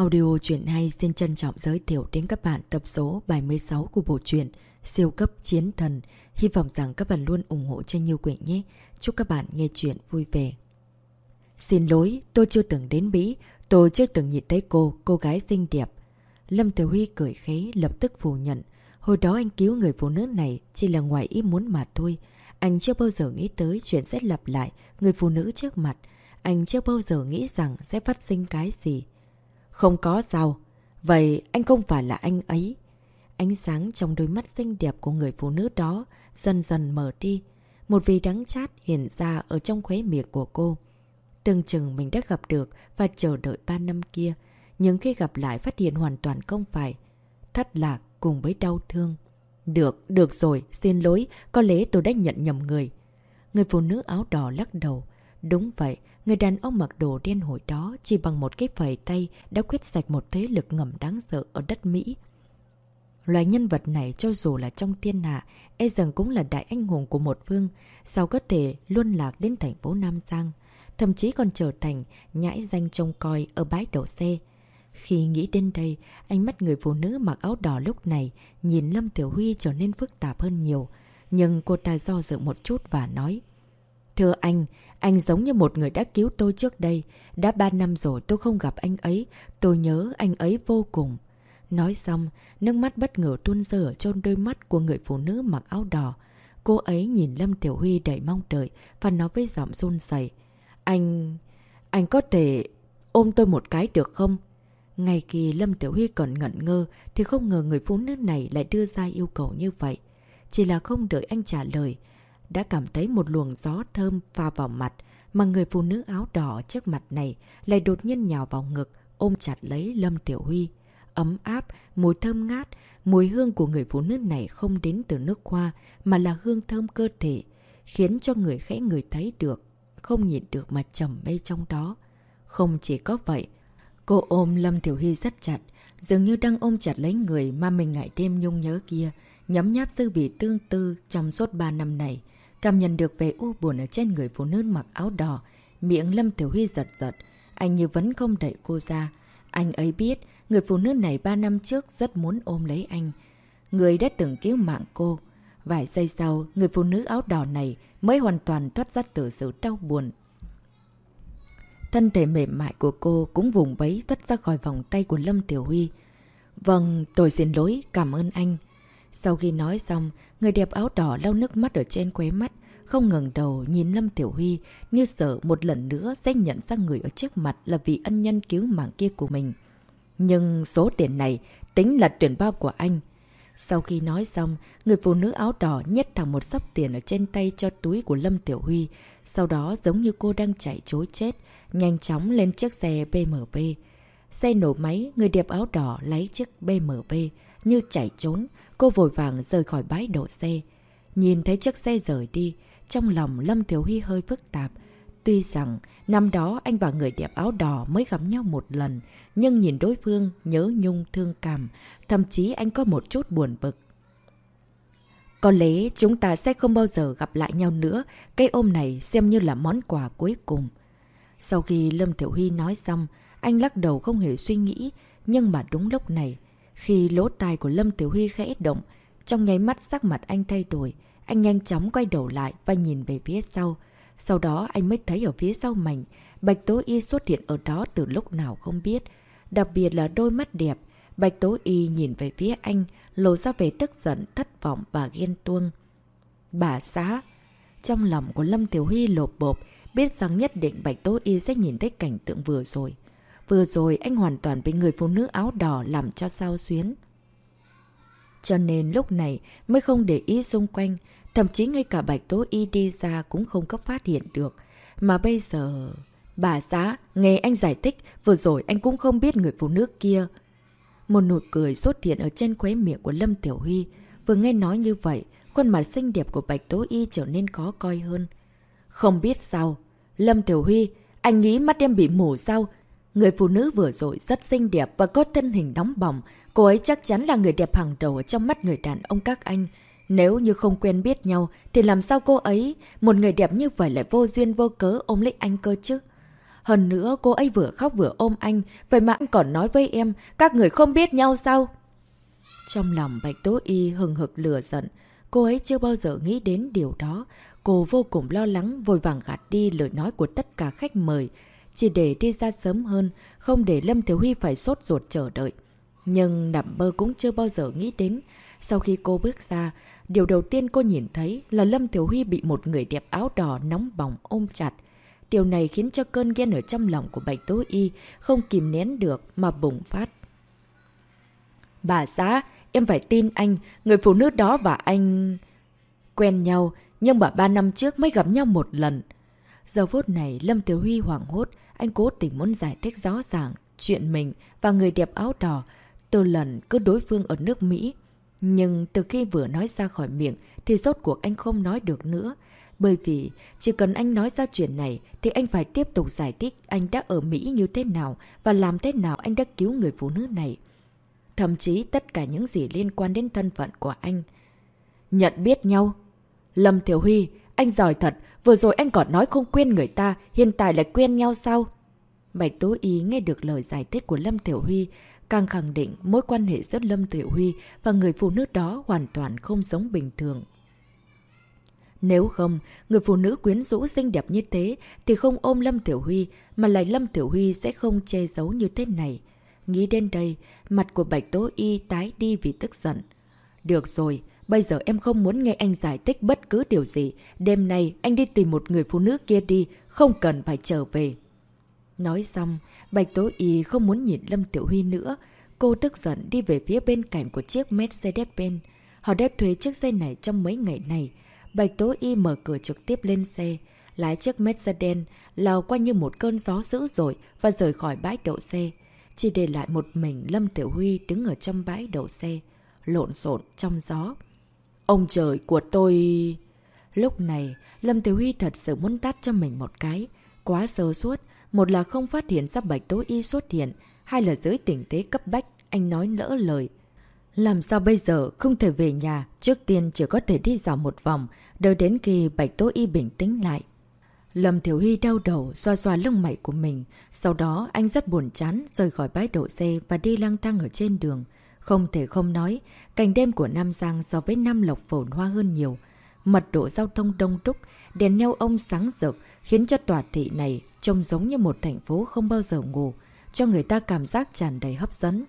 Audio truyện hay xin trân trọng giới thiệu đến các bạn tập số 76 của bộ truyện Siêu cấp chiến thần. Hy vọng rằng các bạn luôn ủng hộ cho Như Quỳnh nhé. Chúc các bạn nghe chuyện vui vẻ. Xin lỗi, tôi chưa từng đến Mỹ. Tôi chưa từng nhìn thấy cô, cô gái xinh đẹp. Lâm Tiểu Huy cười khế, lập tức phủ nhận. Hồi đó anh cứu người phụ nữ này chỉ là ngoài ý muốn mà thôi. Anh chưa bao giờ nghĩ tới chuyện sẽ lặp lại người phụ nữ trước mặt. Anh chưa bao giờ nghĩ rằng sẽ phát sinh cái gì. Không có sao. Vậy anh không phải là anh ấy. Ánh sáng trong đôi mắt xinh đẹp của người phụ nữ đó dần dần mở đi. Một vì đắng chát hiện ra ở trong khóe miệng của cô. Từng chừng mình đã gặp được và chờ đợi 3 năm kia. Nhưng khi gặp lại phát hiện hoàn toàn không phải. Thất lạc cùng với đau thương. Được, được rồi, xin lỗi, có lẽ tôi đã nhận nhầm người. Người phụ nữ áo đỏ lắc đầu. Đúng vậy, người đàn ông mặc đồ đen hồi đó chỉ bằng một cái phẩy tay đã quyết sạch một thế lực ngầm đáng sợ ở đất Mỹ. Loài nhân vật này cho dù là trong thiên hạ, e rằng cũng là đại anh hùng của một phương, sao có thể luôn lạc đến thành phố Nam Giang, thậm chí còn trở thành nhãi danh trông coi ở bãi đổ xe. Khi nghĩ đến đây, ánh mắt người phụ nữ mặc áo đỏ lúc này nhìn Lâm Tiểu Huy trở nên phức tạp hơn nhiều. Nhưng cô ta do dự một chút và nói Thưa anh, anh giống như một người đã cứu tôi trước đây. Đã ba năm rồi tôi không gặp anh ấy. Tôi nhớ anh ấy vô cùng. Nói xong, nước mắt bất ngờ tuôn rơi ở trong đôi mắt của người phụ nữ mặc áo đỏ. Cô ấy nhìn Lâm Tiểu Huy đầy mong đợi và nói với giọng run dày Anh... anh có thể ôm tôi một cái được không? Ngay khi Lâm Tiểu Huy còn ngẩn ngơ thì không ngờ người phụ nữ này lại đưa ra yêu cầu như vậy. Chỉ là không đợi anh trả lời. Đã cảm thấy một luồng gió thơm pha vào mặt mà người phụ nữ áo đỏ trước mặt này lại đột nhiên nhào vào ngực ôm chặt lấy Lâm Tiểu Huy. Ấm áp, mùi thơm ngát, mùi hương của người phụ nữ này không đến từ nước hoa mà là hương thơm cơ thể, khiến cho người khẽ người thấy được, không nhìn được mà trầm mê trong đó. Không chỉ có vậy, Cô ôm Lâm tiểu Hy rất chặt, dường như đang ôm chặt lấy người mà mình ngại đêm nhung nhớ kia, nhấm nháp dư vị tương tư trong suốt 3 năm này. Cảm nhận được về u buồn ở trên người phụ nữ mặc áo đỏ, miệng Lâm Tiểu Huy giật giật, anh như vẫn không đẩy cô ra. Anh ấy biết, người phụ nữ này 3 năm trước rất muốn ôm lấy anh. Người đã từng cứu mạng cô. Vài giây sau, người phụ nữ áo đỏ này mới hoàn toàn thoát ra từ sự đau buồn, Thân thể mềm mại của cô cũng vùng bấy thoát ra khỏi vòng tay của Lâm Tiểu Huy. Vâng, tôi xin lỗi, cảm ơn anh. Sau khi nói xong, người đẹp áo đỏ lau nước mắt ở trên quế mắt, không ngừng đầu nhìn Lâm Tiểu Huy như sợ một lần nữa sẽ nhận ra người ở trước mặt là vị ân nhân cứu mạng kia của mình. Nhưng số tiền này tính là tuyển bao của anh. Sau khi nói xong, người phụ nữ áo đỏ nhét thẳng một sắp tiền ở trên tay cho túi của Lâm Tiểu Huy. Sau đó giống như cô đang chạy chối chết, nhanh chóng lên chiếc xe BMW. Xe nổ máy, người đẹp áo đỏ lấy chiếc BMW. Như chạy trốn, cô vội vàng rời khỏi bãi đổ xe. Nhìn thấy chiếc xe rời đi, trong lòng Lâm Thiếu Huy hơi phức tạp. Tuy rằng năm đó anh và người đẹp áo đỏ mới gặp nhau một lần, nhưng nhìn đối phương nhớ nhung thương cảm, thậm chí anh có một chút buồn bực. Có lẽ chúng ta sẽ không bao giờ gặp lại nhau nữa, cây ôm này xem như là món quà cuối cùng. Sau khi Lâm Thiểu Huy nói xong, anh lắc đầu không hề suy nghĩ, nhưng mà đúng lúc này, khi lỗ tai của Lâm Tiểu Huy khẽ động, trong nháy mắt sắc mặt anh thay đổi, anh nhanh chóng quay đầu lại và nhìn về phía sau. Sau đó anh mới thấy ở phía sau mình, Bạch Tố Y xuất hiện ở đó từ lúc nào không biết. Đặc biệt là đôi mắt đẹp, Bạch Tố Y nhìn về phía anh, lộ ra về tức giận, thất vọng và ghen tuông. Bà xã! Trong lòng của Lâm Tiểu Huy lột bộp, biết rằng nhất định Bạch Tố Y sẽ nhìn thấy cảnh tượng vừa rồi. Vừa rồi anh hoàn toàn bị người phụ nữ áo đỏ làm cho sao xuyến. Cho nên lúc này mới không để ý xung quanh, thậm chí ngay cả Bạch Tố Y đi ra cũng không có phát hiện được. Mà bây giờ... Bà xã, nghe anh giải thích, vừa rồi anh cũng không biết người phụ nữ kia. Một nụ cười xuất hiện ở trên khóe miệng của Lâm Tiểu Huy. Vừa nghe nói như vậy, khuôn mặt xinh đẹp của Bạch Tố Y trở nên khó coi hơn. Không biết sao. Lâm Tiểu Huy, anh nghĩ mắt em bị mù sao? Người phụ nữ vừa rồi rất xinh đẹp và có thân hình nóng bỏng. Cô ấy chắc chắn là người đẹp hàng đầu trong mắt người đàn ông các anh. Nếu như không quen biết nhau, thì làm sao cô ấy, một người đẹp như vậy lại vô duyên vô cớ ôm lấy anh cơ chứ? Hơn nữa, cô ấy vừa khóc vừa ôm anh, vậy mà anh còn nói với em, các người không biết nhau sao? Trong lòng Bạch Tố Y hừng hực lửa giận, cô ấy chưa bao giờ nghĩ đến điều đó. Cô vô cùng lo lắng, vội vàng gạt đi lời nói của tất cả khách mời, chỉ để đi ra sớm hơn, không để Lâm Thiếu Huy phải sốt ruột chờ đợi. Nhưng nằm mơ cũng chưa bao giờ nghĩ đến. Sau khi cô bước ra, điều đầu tiên cô nhìn thấy là Lâm Thiếu Huy bị một người đẹp áo đỏ nóng bỏng ôm chặt. Điều này khiến cho cơn ghen ở trong lòng của Bạch Tố Y không kìm nén được mà bùng phát. Bà xã, em phải tin anh, người phụ nữ đó và anh... Quen nhau, nhưng mà ba năm trước mới gặp nhau một lần. Giờ phút này, Lâm Tiểu Huy hoảng hốt, anh cố tình muốn giải thích rõ ràng chuyện mình và người đẹp áo đỏ từ lần cứ đối phương ở nước Mỹ. Nhưng từ khi vừa nói ra khỏi miệng thì rốt cuộc anh không nói được nữa. Bởi vì chỉ cần anh nói ra chuyện này thì anh phải tiếp tục giải thích anh đã ở Mỹ như thế nào và làm thế nào anh đã cứu người phụ nữ này. Thậm chí tất cả những gì liên quan đến thân phận của anh. Nhận biết nhau. Lâm Thiểu Huy, anh giỏi thật, vừa rồi anh còn nói không quên người ta, hiện tại lại quên nhau sao? Bạch Tố Ý nghe được lời giải thích của Lâm Tiểu Huy, càng khẳng định mối quan hệ giữa Lâm Tiểu Huy và người phụ nữ đó hoàn toàn không giống bình thường. Nếu không, người phụ nữ quyến rũ xinh đẹp như thế thì không ôm Lâm Tiểu Huy, mà lại Lâm Tiểu Huy sẽ không che giấu như thế này. Nghĩ đến đây, mặt của Bạch Tố Y tái đi vì tức giận. Được rồi, bây giờ em không muốn nghe anh giải thích bất cứ điều gì. Đêm nay anh đi tìm một người phụ nữ kia đi, không cần phải trở về. Nói xong, Bạch Tố Y không muốn nhìn Lâm Tiểu Huy nữa. Cô tức giận đi về phía bên cạnh của chiếc Mercedes-Benz. Họ đã thuê chiếc xe này trong mấy ngày này. Bạch Tố Y mở cửa trực tiếp lên xe, lái chiếc Mercedes lao qua như một cơn gió dữ dội và rời khỏi bãi đậu xe. Chỉ để lại một mình Lâm Tiểu Huy đứng ở trong bãi đậu xe, lộn xộn trong gió. Ông trời của tôi... Lúc này, Lâm Tiểu Huy thật sự muốn tắt cho mình một cái. Quá sơ suốt, một là không phát hiện ra Bạch Tố Y xuất hiện, hai là dưới tình thế cấp bách, anh nói lỡ lời. Làm sao bây giờ không thể về nhà, trước tiên chỉ có thể đi dạo một vòng, đợi đến khi Bạch Tố Y bình tĩnh lại. Lâm Thiểu Hy đau đầu, xoa xoa lông mày của mình. Sau đó anh rất buồn chán, rời khỏi bãi đậu xe và đi lang thang ở trên đường. Không thể không nói, cảnh đêm của Nam Giang so với Nam Lộc phồn hoa hơn nhiều. Mật độ giao thông đông đúc, đèn neo ông sáng rực, khiến cho tòa thị này trông giống như một thành phố không bao giờ ngủ, cho người ta cảm giác tràn đầy hấp dẫn.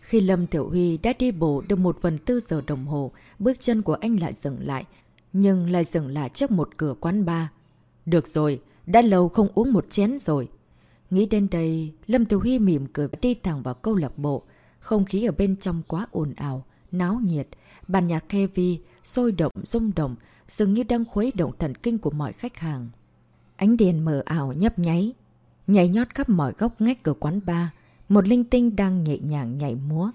Khi Lâm Tiểu Huy đã đi bộ được một phần tư giờ đồng hồ, bước chân của anh lại dừng lại, nhưng lại dừng lại trước một cửa quán bar. Được rồi, đã lâu không uống một chén rồi. Nghĩ đến đây, Lâm Tiểu Huy mỉm cười đi thẳng vào câu lạc bộ. Không khí ở bên trong quá ồn ào, náo nhiệt, bàn nhạc heavy, sôi động, rung động, dường như đang khuấy động thần kinh của mọi khách hàng. Ánh đèn mờ ảo nhấp nháy, nhảy nhót khắp mọi góc ngách cửa quán bar. Một linh tinh đang nhẹ nhàng nhảy múa.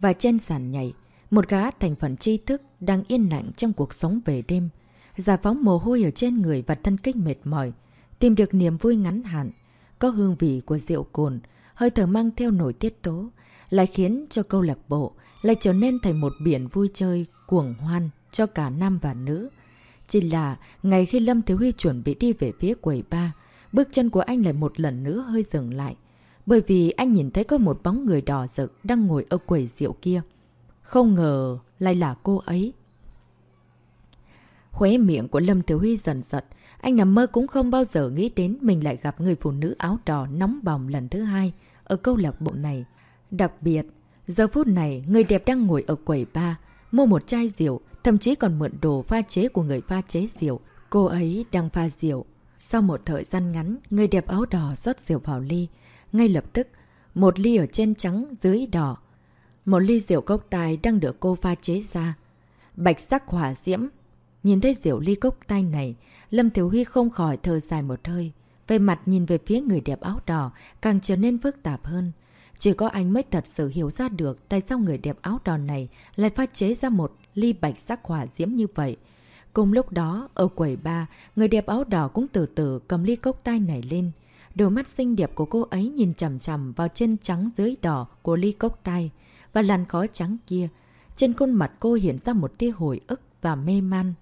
Và trên sàn nhảy, một gã thành phần tri thức đang yên lặng trong cuộc sống về đêm. Giải phóng mồ hôi ở trên người và thân kích mệt mỏi. Tìm được niềm vui ngắn hạn. Có hương vị của rượu cồn, hơi thở mang theo nổi tiết tố. Lại khiến cho câu lạc bộ lại trở nên thành một biển vui chơi, cuồng hoan cho cả nam và nữ. Chỉ là ngày khi Lâm Thiếu Huy chuẩn bị đi về phía quầy ba, bước chân của anh lại một lần nữa hơi dừng lại. Bởi vì anh nhìn thấy có một bóng người đỏ rực đang ngồi ở quầy rượu kia. Không ngờ lại là cô ấy. Khóe miệng của Lâm Thiếu Huy dần giật. Anh nằm mơ cũng không bao giờ nghĩ đến mình lại gặp người phụ nữ áo đỏ nóng bỏng lần thứ hai ở câu lạc bộ này. Đặc biệt, giờ phút này người đẹp đang ngồi ở quầy ba, mua một chai rượu, thậm chí còn mượn đồ pha chế của người pha chế rượu. Cô ấy đang pha rượu. Sau một thời gian ngắn, người đẹp áo đỏ rót rượu vào ly. Ngay lập tức, một ly ở trên trắng dưới đỏ. Một ly rượu cốc tai đang được cô pha chế ra. Bạch sắc hỏa diễm. Nhìn thấy rượu ly cốc tay này, Lâm Thiếu Huy không khỏi thở dài một hơi. Về mặt nhìn về phía người đẹp áo đỏ càng trở nên phức tạp hơn. Chỉ có anh mới thật sự hiểu ra được tại sao người đẹp áo đỏ này lại pha chế ra một ly bạch sắc hỏa diễm như vậy. Cùng lúc đó, ở quầy ba, người đẹp áo đỏ cũng từ từ cầm ly cốc tay này lên. Đôi mắt xinh đẹp của cô ấy nhìn chầm chầm vào chân trắng dưới đỏ của ly cốc tay và làn khói trắng kia. Trên khuôn mặt cô hiện ra một tia hồi ức và mê man.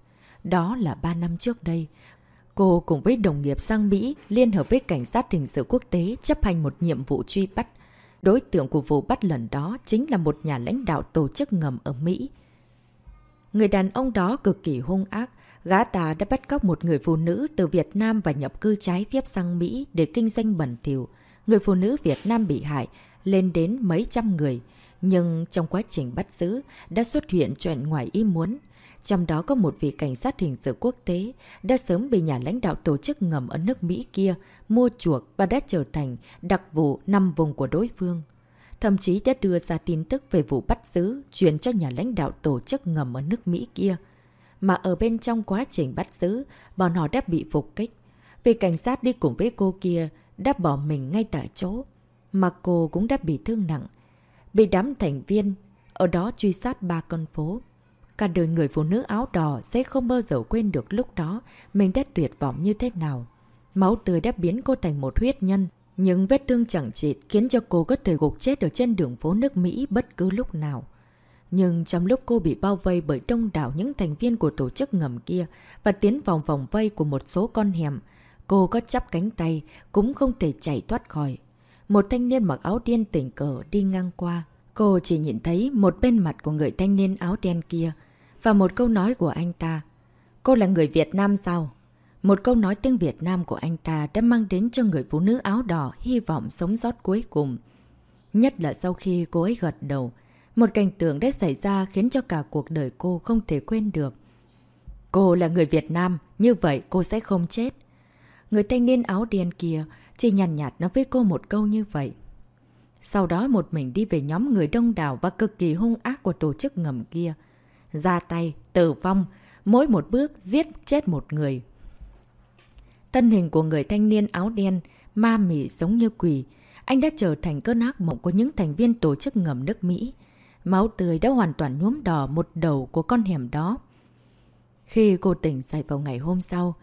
Đó là ba năm trước đây. Cô cùng với đồng nghiệp sang Mỹ liên hợp với cảnh sát hình sự quốc tế chấp hành một nhiệm vụ truy bắt. Đối tượng của vụ bắt lần đó chính là một nhà lãnh đạo tổ chức ngầm ở Mỹ. Người đàn ông đó cực kỳ hung ác, gã ta đã bắt cóc một người phụ nữ từ Việt Nam và nhập cư trái phép sang Mỹ để kinh doanh bẩn thỉu. Người phụ nữ Việt Nam bị hại lên đến mấy trăm người, nhưng trong quá trình bắt giữ đã xuất hiện chuyện ngoài ý muốn. Trong đó có một vị cảnh sát hình sự quốc tế đã sớm bị nhà lãnh đạo tổ chức ngầm ở nước Mỹ kia mua chuộc và đã trở thành đặc vụ năm vùng của đối phương. Thậm chí đã đưa ra tin tức về vụ bắt giữ truyền cho nhà lãnh đạo tổ chức ngầm ở nước Mỹ kia. Mà ở bên trong quá trình bắt giữ, bọn họ đã bị phục kích. Vì cảnh sát đi cùng với cô kia đã bỏ mình ngay tại chỗ. Mà cô cũng đã bị thương nặng. Bị đám thành viên ở đó truy sát ba con phố. Cả đời người phụ nữ áo đỏ sẽ không bao giờ quên được lúc đó mình đã tuyệt vọng như thế nào. Máu tươi đã biến cô thành một huyết nhân, những vết thương chẳng chịt khiến cho cô có thể gục chết ở trên đường phố nước Mỹ bất cứ lúc nào. Nhưng trong lúc cô bị bao vây bởi đông đảo những thành viên của tổ chức ngầm kia và tiến vòng vòng vây của một số con hẻm, cô có chắp cánh tay cũng không thể chạy thoát khỏi. Một thanh niên mặc áo đen tỉnh cờ đi ngang qua. Cô chỉ nhìn thấy một bên mặt của người thanh niên áo đen kia và một câu nói của anh ta. Cô là người Việt Nam sao? Một câu nói tiếng Việt Nam của anh ta đã mang đến cho người phụ nữ áo đỏ hy vọng sống sót cuối cùng. Nhất là sau khi cô ấy gật đầu, một cảnh tượng đã xảy ra khiến cho cả cuộc đời cô không thể quên được. Cô là người Việt Nam, như vậy cô sẽ không chết. Người thanh niên áo đen kia chỉ nhàn nhạt nói với cô một câu như vậy. Sau đó một mình đi về nhóm người đông đảo và cực kỳ hung ác của tổ chức ngầm kia. Ra tay, tử vong, mỗi một bước giết chết một người. Thân hình của người thanh niên áo đen, ma mị giống như quỷ. Anh đã trở thành cơn ác mộng của những thành viên tổ chức ngầm nước Mỹ. Máu tươi đã hoàn toàn nhuốm đỏ một đầu của con hẻm đó. Khi cô tỉnh dậy vào ngày hôm sau,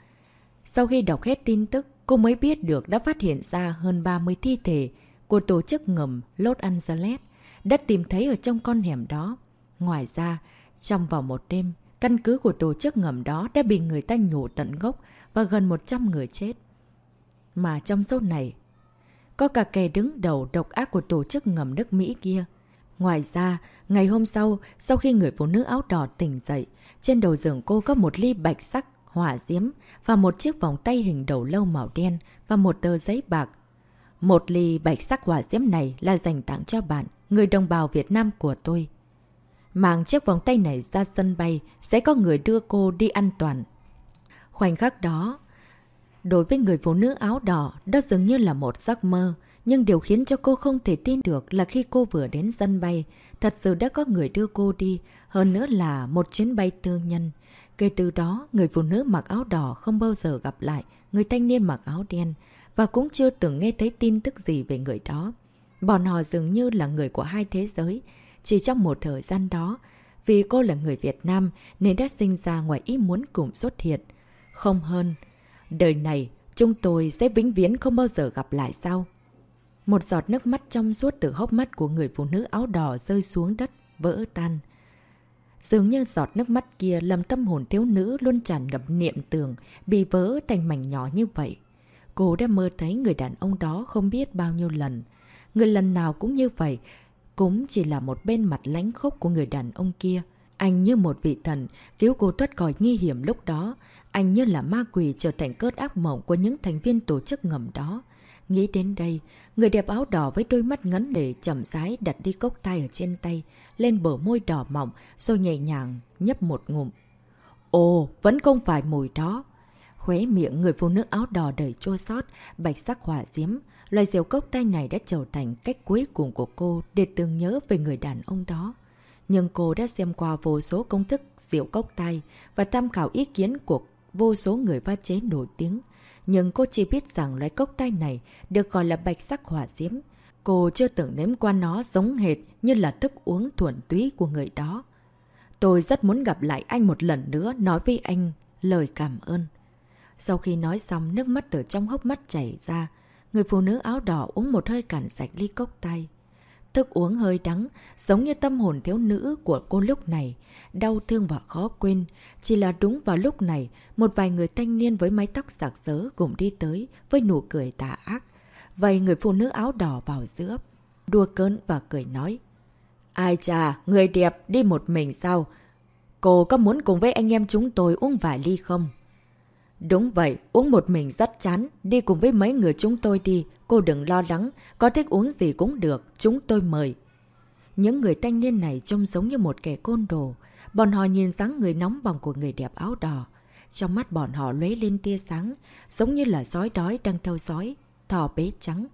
sau khi đọc hết tin tức, cô mới biết được đã phát hiện ra hơn 30 thi thể của tổ chức ngầm Los Angeles đã tìm thấy ở trong con hẻm đó. Ngoài ra, trong vòng một đêm, căn cứ của tổ chức ngầm đó đã bị người ta nhổ tận gốc và gần 100 người chết. Mà trong số này, có cả kẻ đứng đầu độc ác của tổ chức ngầm nước Mỹ kia. Ngoài ra, ngày hôm sau, sau khi người phụ nữ áo đỏ tỉnh dậy, trên đầu giường cô có một ly bạch sắc, hỏa diễm và một chiếc vòng tay hình đầu lâu màu đen và một tờ giấy bạc. Một ly bạch sắc hỏa diễm này là dành tặng cho bạn, người đồng bào Việt Nam của tôi. Mang chiếc vòng tay này ra sân bay, sẽ có người đưa cô đi an toàn. Khoảnh khắc đó, đối với người phụ nữ áo đỏ, đó dường như là một giấc mơ. Nhưng điều khiến cho cô không thể tin được là khi cô vừa đến sân bay, thật sự đã có người đưa cô đi, hơn nữa là một chuyến bay tư nhân. Kể từ đó, người phụ nữ mặc áo đỏ không bao giờ gặp lại người thanh niên mặc áo đen và cũng chưa từng nghe thấy tin tức gì về người đó. Bọn họ dường như là người của hai thế giới. Chỉ trong một thời gian đó, vì cô là người Việt Nam nên đã sinh ra ngoài ý muốn cùng xuất hiện. Không hơn, đời này chúng tôi sẽ vĩnh viễn không bao giờ gặp lại sao? Một giọt nước mắt trong suốt từ hốc mắt của người phụ nữ áo đỏ rơi xuống đất, vỡ tan. Dường như giọt nước mắt kia làm tâm hồn thiếu nữ luôn tràn ngập niệm tường, bị vỡ thành mảnh nhỏ như vậy. Cô đã mơ thấy người đàn ông đó không biết bao nhiêu lần. Người lần nào cũng như vậy, cũng chỉ là một bên mặt lánh khốc của người đàn ông kia. Anh như một vị thần, cứu cô thoát khỏi nghi hiểm lúc đó. Anh như là ma quỷ trở thành cơn ác mộng của những thành viên tổ chức ngầm đó. Nghĩ đến đây, người đẹp áo đỏ với đôi mắt ngấn để chậm rãi đặt đi cốc tay ở trên tay, lên bờ môi đỏ mỏng, rồi nhẹ nhàng nhấp một ngụm. Ồ, vẫn không phải mùi đó. Khóe miệng người phụ nữ áo đỏ đầy chua sót, bạch sắc hỏa diễm. Loài rượu cốc tay này đã trở thành cách cuối cùng của cô để tưởng nhớ về người đàn ông đó. Nhưng cô đã xem qua vô số công thức rượu cốc tay và tham khảo ý kiến của vô số người pha chế nổi tiếng. Nhưng cô chỉ biết rằng loại cốc tay này được gọi là bạch sắc hỏa diễm. Cô chưa từng nếm qua nó giống hệt như là thức uống thuần túy của người đó. Tôi rất muốn gặp lại anh một lần nữa nói với anh lời cảm ơn. Sau khi nói xong, nước mắt từ trong hốc mắt chảy ra. Người phụ nữ áo đỏ uống một hơi cạn sạch ly cốc tay. Thức uống hơi đắng, giống như tâm hồn thiếu nữ của cô lúc này. Đau thương và khó quên. Chỉ là đúng vào lúc này, một vài người thanh niên với mái tóc sạc sớ cùng đi tới với nụ cười tà ác. Vậy người phụ nữ áo đỏ vào giữa, đua cơn và cười nói. Ai chà, người đẹp đi một mình sao? Cô có muốn cùng với anh em chúng tôi uống vài ly không? Đúng vậy, uống một mình rất chán, đi cùng với mấy người chúng tôi đi, cô đừng lo lắng, có thích uống gì cũng được, chúng tôi mời. Những người thanh niên này trông giống như một kẻ côn đồ, bọn họ nhìn dáng người nóng bỏng của người đẹp áo đỏ. Trong mắt bọn họ lóe lên tia sáng, giống như là sói đói đang theo sói thỏ bế trắng.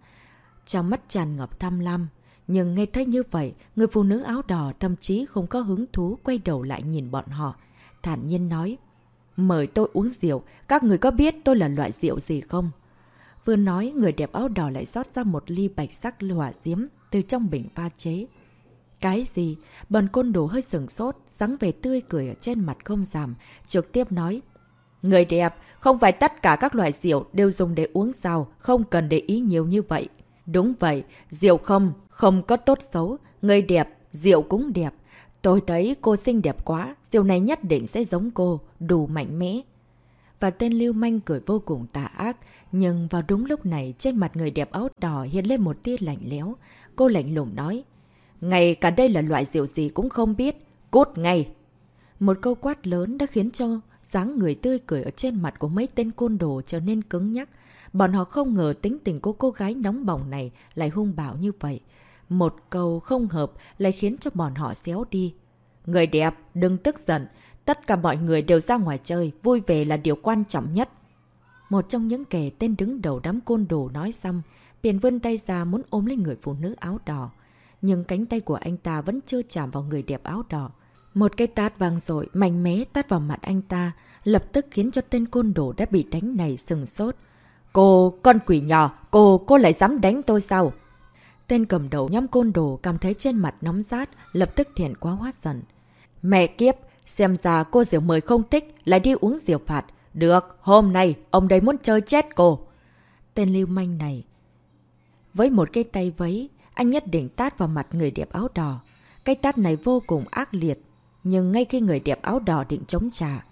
Trong mắt tràn ngập tham lam, nhưng nghe thấy như vậy, người phụ nữ áo đỏ thậm chí không có hứng thú quay đầu lại nhìn bọn họ. Thản nhiên nói, mời tôi uống rượu, các người có biết tôi là loại rượu gì không? Vừa nói, người đẹp áo đỏ lại rót ra một ly bạch sắc hỏa diếm từ trong bình pha chế. Cái gì? Bần côn đồ hơi sừng sốt, rắn về tươi cười ở trên mặt không giảm, trực tiếp nói. Người đẹp, không phải tất cả các loại rượu đều dùng để uống sao, không cần để ý nhiều như vậy. Đúng vậy, rượu không, không có tốt xấu, người đẹp, rượu cũng đẹp. Tôi thấy cô xinh đẹp quá, rượu này nhất định sẽ giống cô, đủ mạnh mẽ. Và tên Lưu Manh cười vô cùng tà ác, nhưng vào đúng lúc này trên mặt người đẹp áo đỏ hiện lên một tia lạnh léo. Cô lạnh lùng nói, Ngày cả đây là loại rượu gì cũng không biết, cút ngay. Một câu quát lớn đã khiến cho dáng người tươi cười ở trên mặt của mấy tên côn đồ trở nên cứng nhắc. Bọn họ không ngờ tính tình của cô gái nóng bỏng này lại hung bạo như vậy. Một câu không hợp lại khiến cho bọn họ xéo đi. Người đẹp, đừng tức giận. Tất cả mọi người đều ra ngoài chơi, vui vẻ là điều quan trọng nhất. Một trong những kẻ tên đứng đầu đám côn đồ nói xong, biển vươn tay ra muốn ôm lấy người phụ nữ áo đỏ. Nhưng cánh tay của anh ta vẫn chưa chạm vào người đẹp áo đỏ. Một cái tát vang dội mạnh mẽ tát vào mặt anh ta, lập tức khiến cho tên côn đồ đã bị đánh này sừng sốt. Cô, con quỷ nhỏ, cô, cô lại dám đánh tôi sao? Tên cầm đầu nhóm côn đồ cảm thấy trên mặt nóng rát, lập tức thiện quá hoát dần. Mẹ kiếp, xem ra cô rượu mời không thích, lại đi uống rượu phạt. Được, hôm nay ông đây muốn chơi chết cô. Tên lưu manh này. Với một cái tay vấy, anh nhất định tát vào mặt người đẹp áo đỏ. Cái tát này vô cùng ác liệt. Nhưng ngay khi người đẹp áo đỏ định chống trả,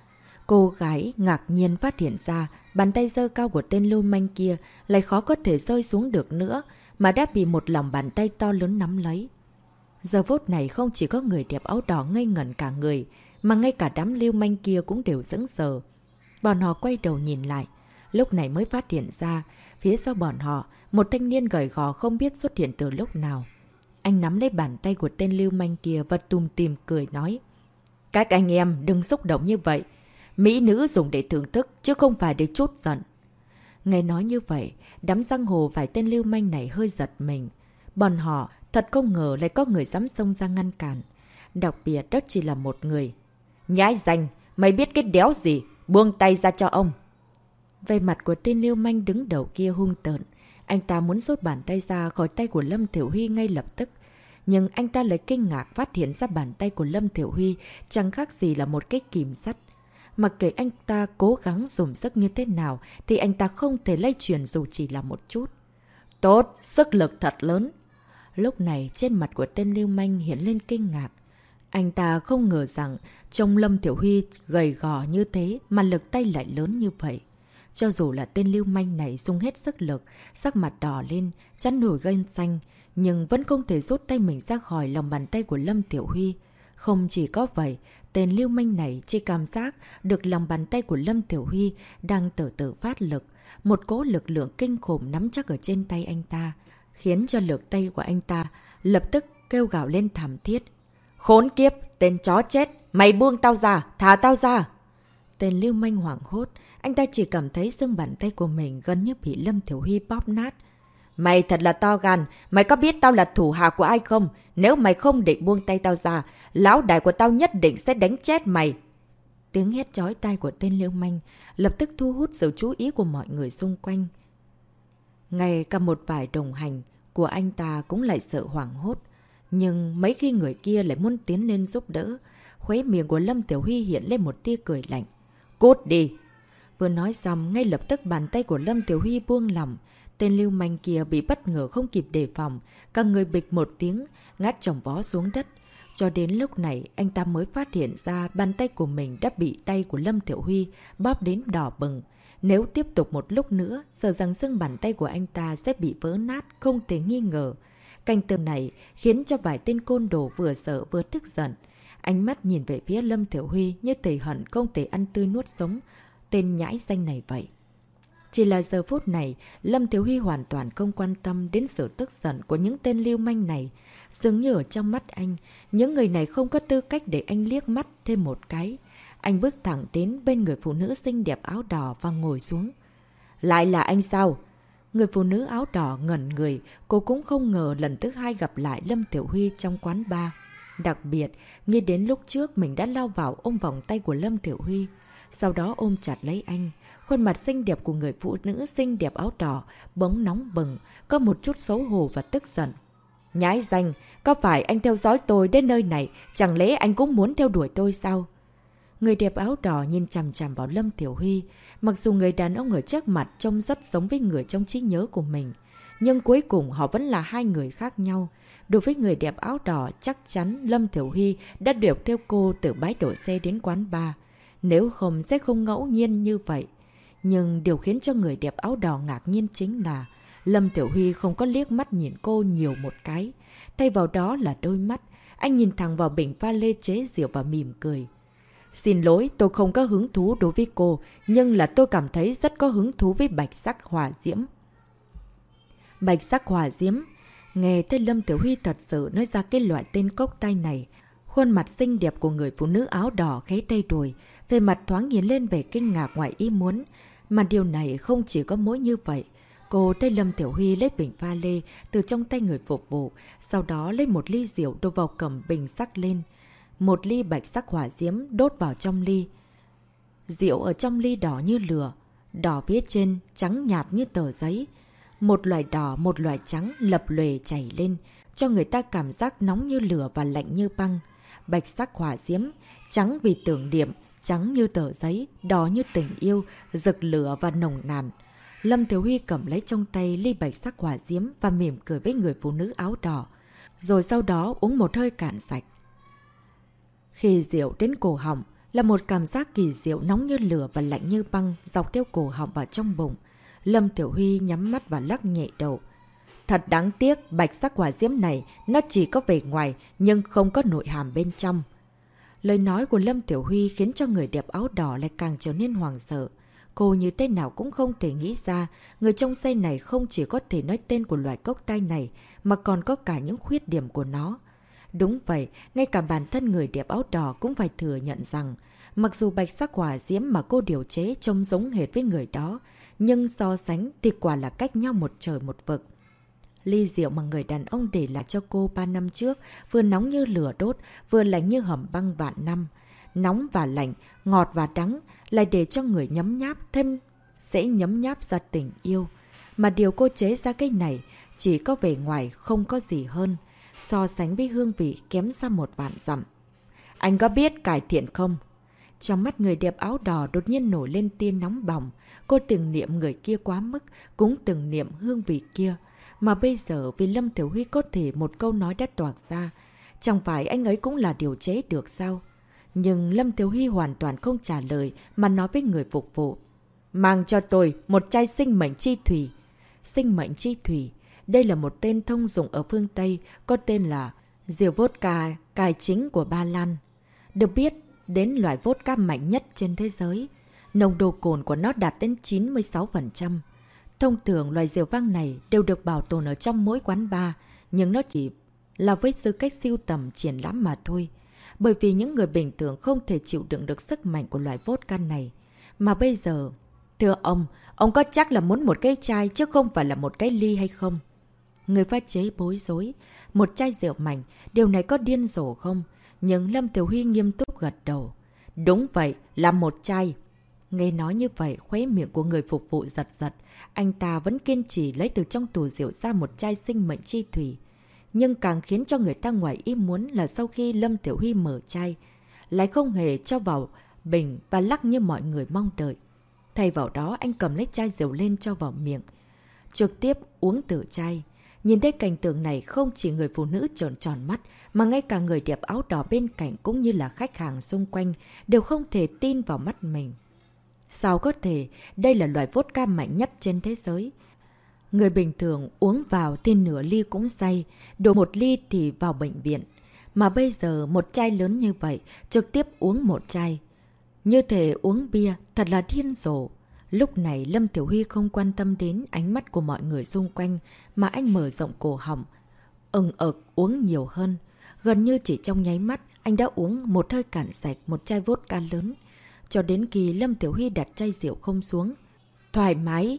cô gái ngạc nhiên phát hiện ra bàn tay dơ cao của tên lưu manh kia lại khó có thể rơi xuống được nữa mà đã bị một lòng bàn tay to lớn nắm lấy. Giờ phút này không chỉ có người đẹp áo đỏ ngây ngẩn cả người, mà ngay cả đám lưu manh kia cũng đều dững sờ. Bọn họ quay đầu nhìn lại, lúc này mới phát hiện ra, phía sau bọn họ, một thanh niên gầy gò không biết xuất hiện từ lúc nào. Anh nắm lấy bàn tay của tên lưu manh kia và tùm tìm cười nói. Các anh em đừng xúc động như vậy. Mỹ nữ dùng để thưởng thức chứ không phải để chút giận. Nghe nói như vậy, đám răng hồ vài tên lưu manh này hơi giật mình. Bọn họ thật không ngờ lại có người dám xông ra ngăn cản. Đặc biệt đó chỉ là một người. Nhãi danh, mày biết cái đéo gì? Buông tay ra cho ông. Về mặt của tên lưu manh đứng đầu kia hung tợn. Anh ta muốn rút bàn tay ra khỏi tay của Lâm Thiểu Huy ngay lập tức. Nhưng anh ta lại kinh ngạc phát hiện ra bàn tay của Lâm Thiểu Huy chẳng khác gì là một cái kìm sắt. Mặc kệ anh ta cố gắng dùng sức như thế nào thì anh ta không thể lây truyền dù chỉ là một chút. Tốt, sức lực thật lớn. Lúc này trên mặt của tên Lưu Manh hiện lên kinh ngạc. Anh ta không ngờ rằng trong Lâm Tiểu Huy gầy gò như thế mà lực tay lại lớn như vậy. Cho dù là tên lưu manh này dùng hết sức lực, sắc mặt đỏ lên, chắn nổi gân xanh, nhưng vẫn không thể rút tay mình ra khỏi lòng bàn tay của Lâm Tiểu Huy. Không chỉ có vậy, tên lưu manh này chỉ cảm giác được lòng bàn tay của Lâm Tiểu Huy đang từ từ phát lực. Một cỗ lực lượng kinh khủng nắm chắc ở trên tay anh ta, khiến cho lực tay của anh ta lập tức kêu gào lên thảm thiết. Khốn kiếp, tên chó chết, mày buông tao ra, thả tao ra. Tên lưu manh hoảng hốt, anh ta chỉ cảm thấy xương bàn tay của mình gần như bị Lâm Thiểu Huy bóp nát. Mày thật là to gan, mày có biết tao là thủ hạ của ai không? Nếu mày không định buông tay tao ra, lão đại của tao nhất định sẽ đánh chết mày. Tiếng hét chói tai của tên lưu manh lập tức thu hút sự chú ý của mọi người xung quanh. Ngay cả một vài đồng hành của anh ta cũng lại sợ hoảng hốt. Nhưng mấy khi người kia lại muốn tiến lên giúp đỡ, khuấy miệng của Lâm Tiểu Huy hiện lên một tia cười lạnh. Cút đi! Vừa nói xong, ngay lập tức bàn tay của Lâm Tiểu Huy buông lỏng. Tên lưu manh kia bị bất ngờ không kịp đề phòng, cả người bịch một tiếng, ngát chồng vó xuống đất. Cho đến lúc này, anh ta mới phát hiện ra bàn tay của mình đã bị tay của Lâm Thiểu Huy bóp đến đỏ bừng. Nếu tiếp tục một lúc nữa, sợ rằng xương bàn tay của anh ta sẽ bị vỡ nát, không thể nghi ngờ. Cảnh tường này khiến cho vài tên côn đồ vừa sợ vừa tức giận. Ánh mắt nhìn về phía Lâm Thiểu Huy như thể hận không thể ăn tươi nuốt sống. Tên nhãi danh này vậy. Chỉ là giờ phút này, Lâm Thiếu Huy hoàn toàn không quan tâm đến sự tức giận của những tên lưu manh này. Dường như ở trong mắt anh, những người này không có tư cách để anh liếc mắt thêm một cái. Anh bước thẳng đến bên người phụ nữ xinh đẹp áo đỏ và ngồi xuống. Lại là anh sao? Người phụ nữ áo đỏ ngẩn người, cô cũng không ngờ lần thứ hai gặp lại Lâm Tiểu Huy trong quán bar. Đặc biệt, nghĩ đến lúc trước mình đã lao vào ôm vòng tay của Lâm Tiểu Huy. Sau đó ôm chặt lấy anh. Khuôn mặt xinh đẹp của người phụ nữ xinh đẹp áo đỏ, bóng nóng bừng, có một chút xấu hổ và tức giận. Nhái danh, có phải anh theo dõi tôi đến nơi này, chẳng lẽ anh cũng muốn theo đuổi tôi sao? Người đẹp áo đỏ nhìn chằm chằm vào Lâm Tiểu Huy. Mặc dù người đàn ông ở trước mặt trông rất giống với người trong trí nhớ của mình. Nhưng cuối cùng họ vẫn là hai người khác nhau. Đối với người đẹp áo đỏ, chắc chắn Lâm Tiểu Huy đã được theo cô từ bãi đổ xe đến quán bar. Nếu không sẽ không ngẫu nhiên như vậy. Nhưng điều khiến cho người đẹp áo đỏ ngạc nhiên chính là Lâm Tiểu Huy không có liếc mắt nhìn cô nhiều một cái. Thay vào đó là đôi mắt. Anh nhìn thẳng vào bình pha lê chế rượu và mỉm cười. Xin lỗi, tôi không có hứng thú đối với cô, nhưng là tôi cảm thấy rất có hứng thú với bạch sắc hỏa diễm. Bạch sắc hỏa diễm. Nghe thấy Lâm Tiểu Huy thật sự nói ra cái loại tên cốc tay này. Khuôn mặt xinh đẹp của người phụ nữ áo đỏ khẽ tay đùi, về mặt thoáng nhìn lên về kinh ngạc ngoại ý muốn. Mà điều này không chỉ có mỗi như vậy. Cô tay Lâm Tiểu Huy lấy bình pha lê từ trong tay người phục vụ, sau đó lấy một ly rượu đổ vào cầm bình sắc lên. Một ly bạch sắc hỏa diễm đốt vào trong ly. Rượu ở trong ly đỏ như lửa, đỏ viết trên, trắng nhạt như tờ giấy. Một loại đỏ, một loại trắng lập lề chảy lên, cho người ta cảm giác nóng như lửa và lạnh như băng. Bạch sắc hỏa diễm, trắng vì tưởng niệm, trắng như tờ giấy, đỏ như tình yêu, rực lửa và nồng nàn. Lâm Thiếu Huy cầm lấy trong tay ly bạch sắc hỏa diễm và mỉm cười với người phụ nữ áo đỏ. Rồi sau đó uống một hơi cạn sạch. Khi rượu đến cổ họng là một cảm giác kỳ diệu nóng như lửa và lạnh như băng dọc theo cổ họng vào trong bụng. Lâm Tiểu Huy nhắm mắt và lắc nhẹ đầu. Thật đáng tiếc, bạch sắc hỏa diễm này nó chỉ có vẻ ngoài nhưng không có nội hàm bên trong. Lời nói của Lâm Tiểu Huy khiến cho người đẹp áo đỏ lại càng trở nên hoàng sợ. Cô như thế nào cũng không thể nghĩ ra, người trong xe này không chỉ có thể nói tên của loại cốc tai này, mà còn có cả những khuyết điểm của nó. Đúng vậy, ngay cả bản thân người đẹp áo đỏ cũng phải thừa nhận rằng, mặc dù bạch sắc hỏa diễm mà cô điều chế trông giống hệt với người đó, nhưng so sánh thì quả là cách nhau một trời một vực. Ly rượu mà người đàn ông để lại cho cô 3 năm trước, vừa nóng như lửa đốt, vừa lạnh như hầm băng vạn năm. Nóng và lạnh, ngọt và đắng, lại để cho người nhấm nháp thêm, sẽ nhấm nháp ra tình yêu. Mà điều cô chế ra cái này, chỉ có vẻ ngoài không có gì hơn so sánh với hương vị kém ra một vạn dặm. Anh có biết cải thiện không? Trong mắt người đẹp áo đỏ đột nhiên nổi lên tiên nóng bỏng. Cô từng niệm người kia quá mức, cũng từng niệm hương vị kia. Mà bây giờ vì Lâm Tiểu Huy có thể một câu nói đã toạc ra. Chẳng phải anh ấy cũng là điều chế được sao? Nhưng Lâm Tiểu Huy hoàn toàn không trả lời mà nói với người phục vụ. Mang cho tôi một chai sinh mệnh chi thủy. Sinh mệnh chi thủy đây là một tên thông dụng ở phương Tây, có tên là rượu vodka cài chính của Ba Lan. Được biết đến loại vodka mạnh nhất trên thế giới. Nồng độ cồn của nó đạt đến 96%. Thông thường loài rượu vang này đều được bảo tồn ở trong mỗi quán bar, nhưng nó chỉ là với tư cách siêu tầm triển lãm mà thôi. Bởi vì những người bình thường không thể chịu đựng được sức mạnh của loại vodka này. Mà bây giờ, thưa ông, ông có chắc là muốn một cái chai chứ không phải là một cái ly hay không? Người pha chế bối rối. Một chai rượu mạnh, điều này có điên rồ không? Nhưng Lâm Tiểu Huy nghiêm túc gật đầu. Đúng vậy, là một chai. Nghe nói như vậy, khóe miệng của người phục vụ giật giật. Anh ta vẫn kiên trì lấy từ trong tủ rượu ra một chai sinh mệnh chi thủy. Nhưng càng khiến cho người ta ngoài ý muốn là sau khi Lâm Tiểu Huy mở chai, lại không hề cho vào bình và lắc như mọi người mong đợi. Thay vào đó, anh cầm lấy chai rượu lên cho vào miệng. trực tiếp uống tử chai. Nhìn thấy cảnh tượng này không chỉ người phụ nữ tròn tròn mắt, mà ngay cả người đẹp áo đỏ bên cạnh cũng như là khách hàng xung quanh đều không thể tin vào mắt mình. Sao có thể, đây là loại vodka mạnh nhất trên thế giới. Người bình thường uống vào thì nửa ly cũng say, đổ một ly thì vào bệnh viện. Mà bây giờ một chai lớn như vậy, trực tiếp uống một chai. Như thể uống bia, thật là thiên rổ. Lúc này Lâm Tiểu Huy không quan tâm đến ánh mắt của mọi người xung quanh mà anh mở rộng cổ họng. Ừng ực uống nhiều hơn. Gần như chỉ trong nháy mắt, anh đã uống một hơi cạn sạch một chai vodka lớn. Cho đến khi Lâm Tiểu Huy đặt chai rượu không xuống. Thoải mái.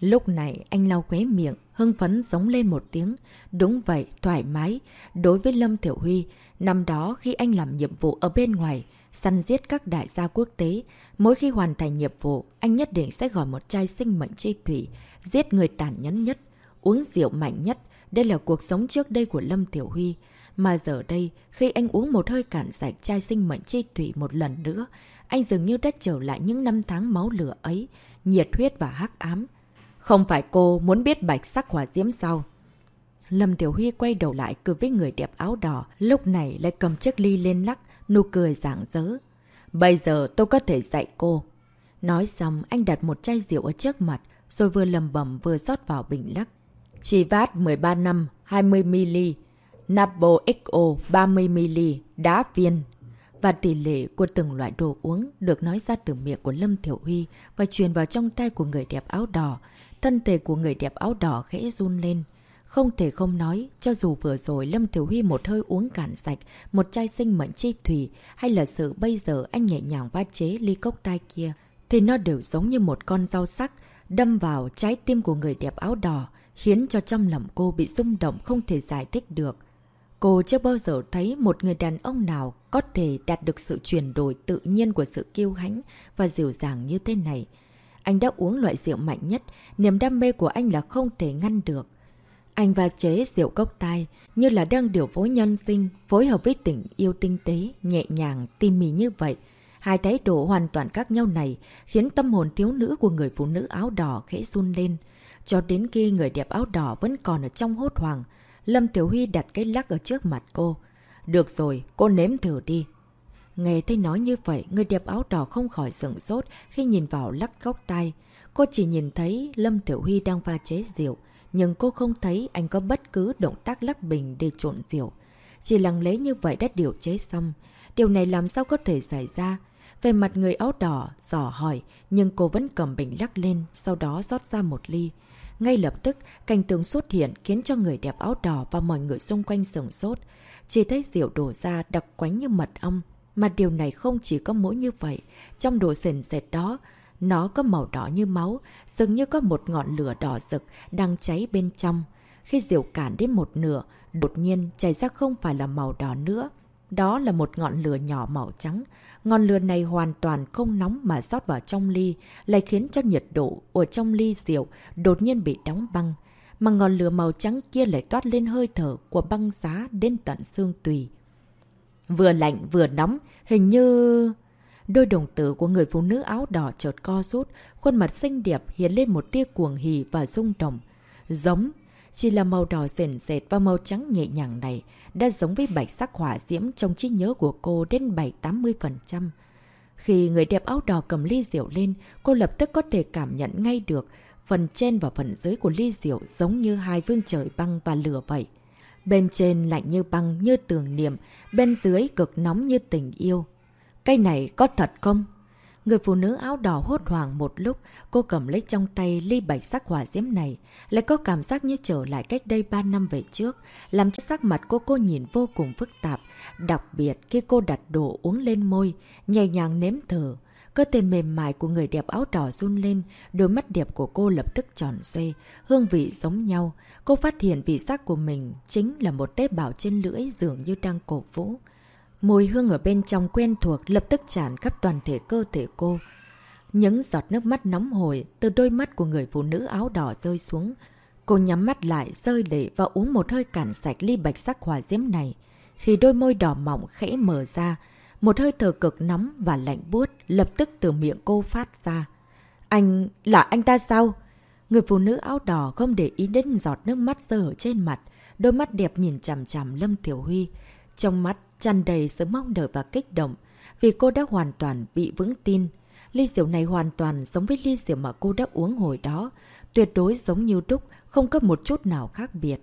Lúc này anh lau quế miệng, hưng phấn giống lên một tiếng. Đúng vậy, thoải mái. Đối với Lâm Tiểu Huy, năm đó khi anh làm nhiệm vụ ở bên ngoài, săn giết các đại gia quốc tế. Mỗi khi hoàn thành nhiệm vụ, anh nhất định sẽ gọi một chai sinh mệnh chi thủy, giết người tàn nhẫn nhất, uống rượu mạnh nhất. Đây là cuộc sống trước đây của Lâm Tiểu Huy. Mà giờ đây, khi anh uống một hơi cạn sạch chai sinh mệnh chi thủy một lần nữa, anh dường như đã trở lại những năm tháng máu lửa ấy, nhiệt huyết và hắc ám. Không phải cô muốn biết bạch sắc hỏa diễm sao? Lâm Tiểu Huy quay đầu lại cười với người đẹp áo đỏ, lúc này lại cầm chiếc ly lên lắc, nụ cười rạng rỡ. Bây giờ tôi có thể dạy cô. Nói xong, anh đặt một chai rượu ở trước mặt, rồi vừa lầm bẩm vừa rót vào bình lắc. Chỉ vát 13 năm, 20ml, Napo XO 30ml, đá viên. Và tỷ lệ của từng loại đồ uống được nói ra từ miệng của Lâm Thiểu Huy và truyền vào trong tay của người đẹp áo đỏ. Thân thể của người đẹp áo đỏ khẽ run lên. Không thể không nói, cho dù vừa rồi Lâm Thiểu Huy một hơi uống cạn sạch, một chai sinh mệnh chi thủy, hay là sự bây giờ anh nhẹ nhàng va chế ly cốc tai kia, thì nó đều giống như một con dao sắc, đâm vào trái tim của người đẹp áo đỏ, khiến cho trong lòng cô bị rung động không thể giải thích được. Cô chưa bao giờ thấy một người đàn ông nào có thể đạt được sự chuyển đổi tự nhiên của sự kiêu hãnh và dịu dàng như thế này. Anh đã uống loại rượu mạnh nhất, niềm đam mê của anh là không thể ngăn được. Anh và chế rượu cốc tai như là đang điều phối nhân sinh, phối hợp với tình yêu tinh tế, nhẹ nhàng, tỉ mỉ như vậy. Hai thái độ hoàn toàn khác nhau này khiến tâm hồn thiếu nữ của người phụ nữ áo đỏ khẽ run lên. Cho đến khi người đẹp áo đỏ vẫn còn ở trong hốt hoàng, Lâm Tiểu Huy đặt cái lắc ở trước mặt cô. Được rồi, cô nếm thử đi. Nghe thấy nói như vậy, người đẹp áo đỏ không khỏi sửng sốt khi nhìn vào lắc góc tay. Cô chỉ nhìn thấy Lâm Tiểu Huy đang pha chế rượu nhưng cô không thấy anh có bất cứ động tác lắc bình để trộn rượu. Chỉ lặng lẽ như vậy đã điều chế xong. Điều này làm sao có thể xảy ra? Về mặt người áo đỏ, dò hỏi, nhưng cô vẫn cầm bình lắc lên, sau đó rót ra một ly. Ngay lập tức, cảnh tướng xuất hiện khiến cho người đẹp áo đỏ và mọi người xung quanh sửng sốt. Chỉ thấy rượu đổ ra đặc quánh như mật ong. Mà điều này không chỉ có mỗi như vậy. Trong đồ sền sệt đó, nó có màu đỏ như máu, dường như có một ngọn lửa đỏ rực đang cháy bên trong. Khi rượu cản đến một nửa, đột nhiên chảy ra không phải là màu đỏ nữa. Đó là một ngọn lửa nhỏ màu trắng. Ngọn lửa này hoàn toàn không nóng mà rót vào trong ly, lại khiến cho nhiệt độ ở trong ly rượu đột nhiên bị đóng băng. Mà ngọn lửa màu trắng kia lại toát lên hơi thở của băng giá đến tận xương tùy. Vừa lạnh vừa nóng, hình như... Đôi đồng tử của người phụ nữ áo đỏ chợt co rút, khuôn mặt xinh đẹp hiện lên một tia cuồng hỉ và rung động. Giống, chỉ là màu đỏ sền sệt và màu trắng nhẹ nhàng này đã giống với bạch sắc hỏa diễm trong trí nhớ của cô đến 7-80%. Khi người đẹp áo đỏ cầm ly rượu lên, cô lập tức có thể cảm nhận ngay được phần trên và phần dưới của ly rượu giống như hai vương trời băng và lửa vậy. Bên trên lạnh như băng như tưởng niệm, bên dưới cực nóng như tình yêu. Cây này có thật không? Người phụ nữ áo đỏ hốt hoảng một lúc, cô cầm lấy trong tay ly bạch sắc hỏa diễm này, lại có cảm giác như trở lại cách đây 3 năm về trước, làm cho sắc mặt của cô nhìn vô cùng phức tạp, đặc biệt khi cô đặt đồ uống lên môi, nhẹ nhàng nếm thở. Cơ thể mềm mại của người đẹp áo đỏ run lên, đôi mắt đẹp của cô lập tức tròn xoay, hương vị giống nhau. Cô phát hiện vị sắc của mình chính là một tế bào trên lưỡi dường như đang cổ vũ. Mùi hương ở bên trong quen thuộc lập tức tràn khắp toàn thể cơ thể cô. Những giọt nước mắt nóng hồi từ đôi mắt của người phụ nữ áo đỏ rơi xuống. Cô nhắm mắt lại, rơi lệ và uống một hơi cạn sạch ly bạch sắc hòa diễm này. Khi đôi môi đỏ mỏng khẽ mở ra, một hơi thở cực nóng và lạnh buốt lập tức từ miệng cô phát ra. Anh... là anh ta sao? Người phụ nữ áo đỏ không để ý đến giọt nước mắt rơi ở trên mặt. Đôi mắt đẹp nhìn chằm chằm Lâm Tiểu Huy. Trong mắt tràn đầy sự mong đợi và kích động. Vì cô đã hoàn toàn bị vững tin. Ly rượu này hoàn toàn giống với ly rượu mà cô đã uống hồi đó. Tuyệt đối giống như đúc, không có một chút nào khác biệt.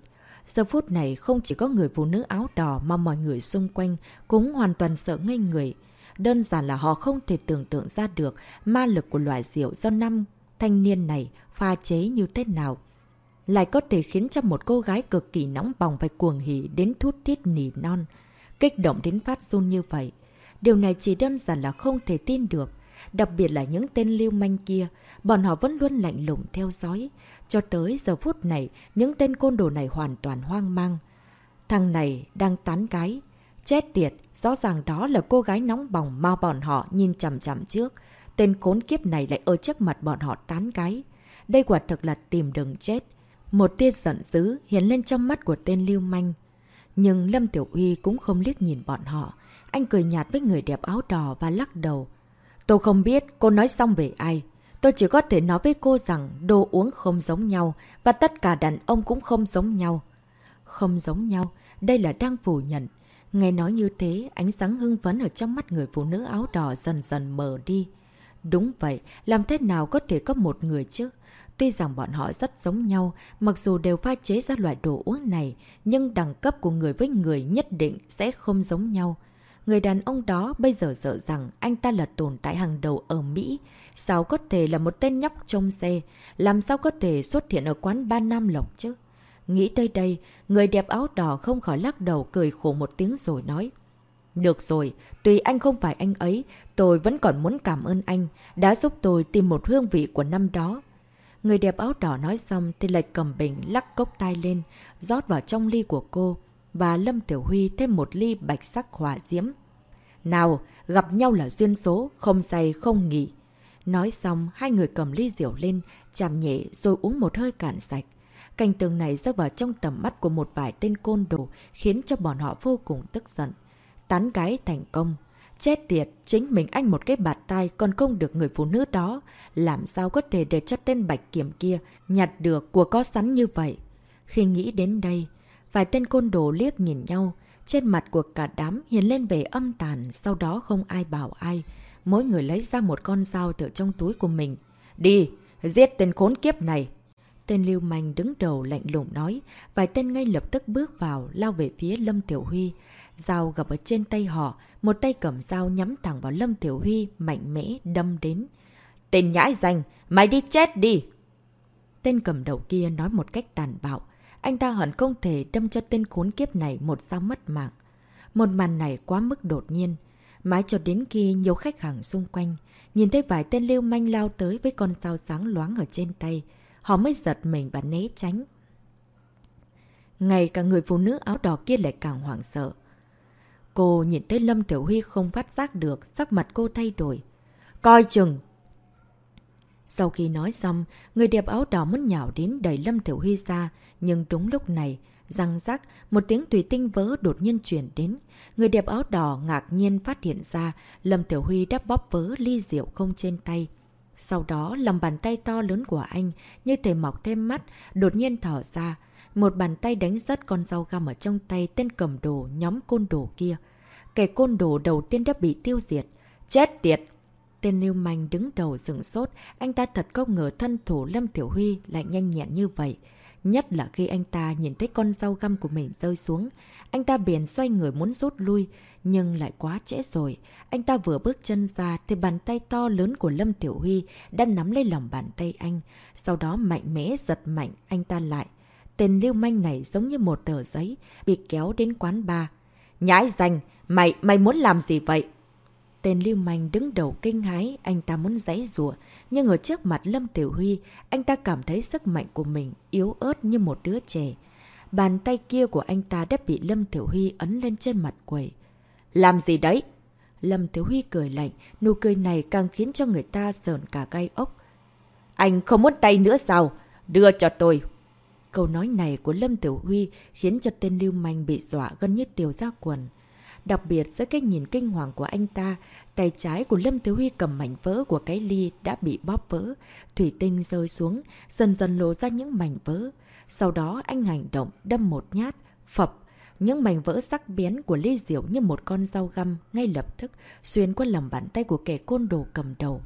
Giờ phút này không chỉ có người phụ nữ áo đỏ mà mọi người xung quanh cũng hoàn toàn sợ ngây người. Đơn giản là họ không thể tưởng tượng ra được ma lực của loại rượu do năm thanh niên này pha chế như thế nào. Lại có thể khiến cho một cô gái cực kỳ nóng bỏng phải cuồng hỉ đến thút thiết nỉ non. Kích động đến phát run như vậy. Điều này chỉ đơn giản là không thể tin được. Đặc biệt là những tên lưu manh kia, bọn họ vẫn luôn lạnh lùng theo dõi. Cho tới giờ phút này, những tên côn đồ này hoàn toàn hoang mang. Thằng này đang tán gái, Chết tiệt, rõ ràng đó là cô gái nóng bỏng mà bọn họ nhìn chằm chằm trước. Tên cốn kiếp này lại ở trước mặt bọn họ tán gái. Đây quả thực là tìm đường chết. Một tia giận dữ hiện lên trong mắt của tên lưu manh. Nhưng Lâm Tiểu Uy cũng không liếc nhìn bọn họ. Anh cười nhạt với người đẹp áo đỏ và lắc đầu. Tôi không biết cô nói xong về ai. Tôi chỉ có thể nói với cô rằng đồ uống không giống nhau và tất cả đàn ông cũng không giống nhau. Không giống nhau, đây là đang phủ nhận. Nghe nói như thế, ánh sáng hưng phấn ở trong mắt người phụ nữ áo đỏ dần dần mờ đi. Đúng vậy, làm thế nào có thể có một người chứ? Tuy rằng bọn họ rất giống nhau, mặc dù đều pha chế ra loại đồ uống này, nhưng đẳng cấp của người với người nhất định sẽ không giống nhau. Người đàn ông đó bây giờ sợ rằng anh ta là tồn tại hàng đầu ở Mỹ. Sao có thể là một tên nhóc trong xe? Làm sao có thể xuất hiện ở quán ba Nam Lộc chứ? Nghĩ tới đây, người đẹp áo đỏ không khỏi lắc đầu cười khổ một tiếng rồi nói. Được rồi, tuy anh không phải anh ấy, tôi vẫn còn muốn cảm ơn anh, đã giúp tôi tìm một hương vị của năm đó. Người đẹp áo đỏ nói xong thì lệch cầm bình lắc cốc tay lên, rót vào trong ly của cô, và Lâm Tiểu Huy thêm một ly bạch sắc hỏa diễm. Nào, gặp nhau là duyên số, không say không nghỉ. Nói xong, hai người cầm ly rượu lên, chạm nhẹ rồi uống một hơi cạn sạch. Cảnh tường này rơi vào trong tầm mắt của một vài tên côn đồ, khiến cho bọn họ vô cùng tức giận. Tán cái thành công. Chết tiệt, chính mình anh một cái bạt tay còn không được người phụ nữ đó. Làm sao có thể để cho tên bạch kiểm kia nhặt được của có sẵn như vậy? Khi nghĩ đến đây, vài tên côn đồ liếc nhìn nhau. Trên mặt của cả đám hiện lên về âm tàn, sau đó không ai bảo ai. Mỗi người lấy ra một con dao từ trong túi của mình. Đi, giết tên khốn kiếp này. Tên lưu manh đứng đầu lạnh lùng nói, vài tên ngay lập tức bước vào, lao về phía Lâm Tiểu Huy. Dao gặp ở trên tay họ, một tay cầm dao nhắm thẳng vào Lâm Tiểu Huy, mạnh mẽ đâm đến. Tên nhãi danh, mày đi chết đi! Tên cầm đầu kia nói một cách tàn bạo. Anh ta hận không thể đâm cho tên khốn kiếp này một dao mất mạng. Một màn này quá mức đột nhiên. Mãi cho đến khi nhiều khách hàng xung quanh, nhìn thấy vài tên lưu manh lao tới với con dao sáng loáng ở trên tay, họ mới giật mình và né tránh. ngày cả người phụ nữ áo đỏ kia lại càng hoảng sợ. Cô nhìn thấy Lâm Tiểu Huy không phát giác được, sắc mặt cô thay đổi. Coi chừng! Sau khi nói xong, người đẹp áo đỏ muốn nhào đến đẩy Lâm Tiểu Huy ra, nhưng đúng lúc này, răng rắc, một tiếng tùy tinh vỡ đột nhiên chuyển đến. Người đẹp áo đỏ ngạc nhiên phát hiện ra Lâm Tiểu Huy đã bóp vỡ ly rượu không trên tay. Sau đó, lòng bàn tay to lớn của anh như thể mọc thêm mắt, đột nhiên thở ra. Một bàn tay đánh rớt con dao găm ở trong tay tên cầm đồ nhóm côn đồ kia. Kẻ côn đồ đầu tiên đã bị tiêu diệt. Chết tiệt! Tên lưu manh đứng đầu rừng sốt, anh ta thật không ngờ thân thủ Lâm Tiểu Huy lại nhanh nhẹn như vậy. Nhất là khi anh ta nhìn thấy con dao găm của mình rơi xuống. Anh ta bèn xoay người muốn rút lui, nhưng lại quá trễ rồi. Anh ta vừa bước chân ra thì bàn tay to lớn của Lâm Tiểu Huy đã nắm lấy lòng bàn tay anh. Sau đó mạnh mẽ giật mạnh anh ta lại. Tên lưu manh này giống như một tờ giấy, bị kéo đến quán bar. Nhãi danh! Mày, mày muốn làm gì vậy? Tên lưu manh đứng đầu kinh hái, anh ta muốn giấy rùa, nhưng ở trước mặt Lâm Tiểu Huy, anh ta cảm thấy sức mạnh của mình yếu ớt như một đứa trẻ. Bàn tay kia của anh ta đã bị Lâm Tiểu Huy ấn lên trên mặt quầy. Làm gì đấy? Lâm Tiểu Huy cười lạnh, nụ cười này càng khiến cho người ta sờn cả gai ốc. Anh không muốn tay nữa sao? Đưa cho tôi. Câu nói này của Lâm Tiểu Huy khiến cho tên lưu manh bị dọa gần như tiêu ra quần. Đặc biệt giữa cái nhìn kinh hoàng của anh ta, tay trái của Lâm Thiếu Huy cầm mảnh vỡ của cái ly đã bị bóp vỡ. Thủy tinh rơi xuống, dần dần lộ ra những mảnh vỡ. Sau đó anh hành động đâm một nhát, phập. Những mảnh vỡ sắc bén của ly rượu như một con dao găm ngay lập tức xuyên qua lòng bàn tay của kẻ côn đồ cầm đầu.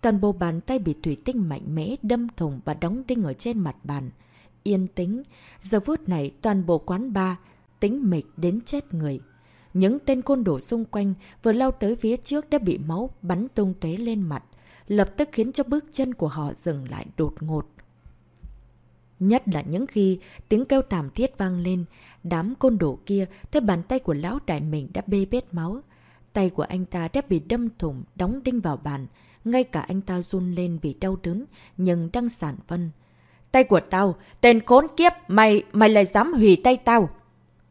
Toàn bộ bàn tay bị thủy tinh mạnh mẽ đâm thùng và đóng đinh ở trên mặt bàn. Yên tĩnh, giờ phút này toàn bộ quán bar, tính mịch đến chết người. Những tên côn đồ xung quanh vừa lao tới phía trước đã bị máu bắn tung tóe lên mặt, lập tức khiến cho bước chân của họ dừng lại đột ngột. Nhất là những khi tiếng kêu thảm thiết vang lên, đám côn đồ kia thấy bàn tay của lão đại mình đã bê bết máu. Tay của anh ta đã bị đâm thủng, đóng đinh vào bàn. Ngay cả anh ta run lên vì đau đớn, nhưng đang sản vân. Tay của tao, tên khốn kiếp, mày, mày lại dám hủy tay tao.